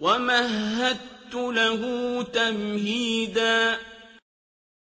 وَمَهَّدتُّ لَهُ تَمْهِيدًا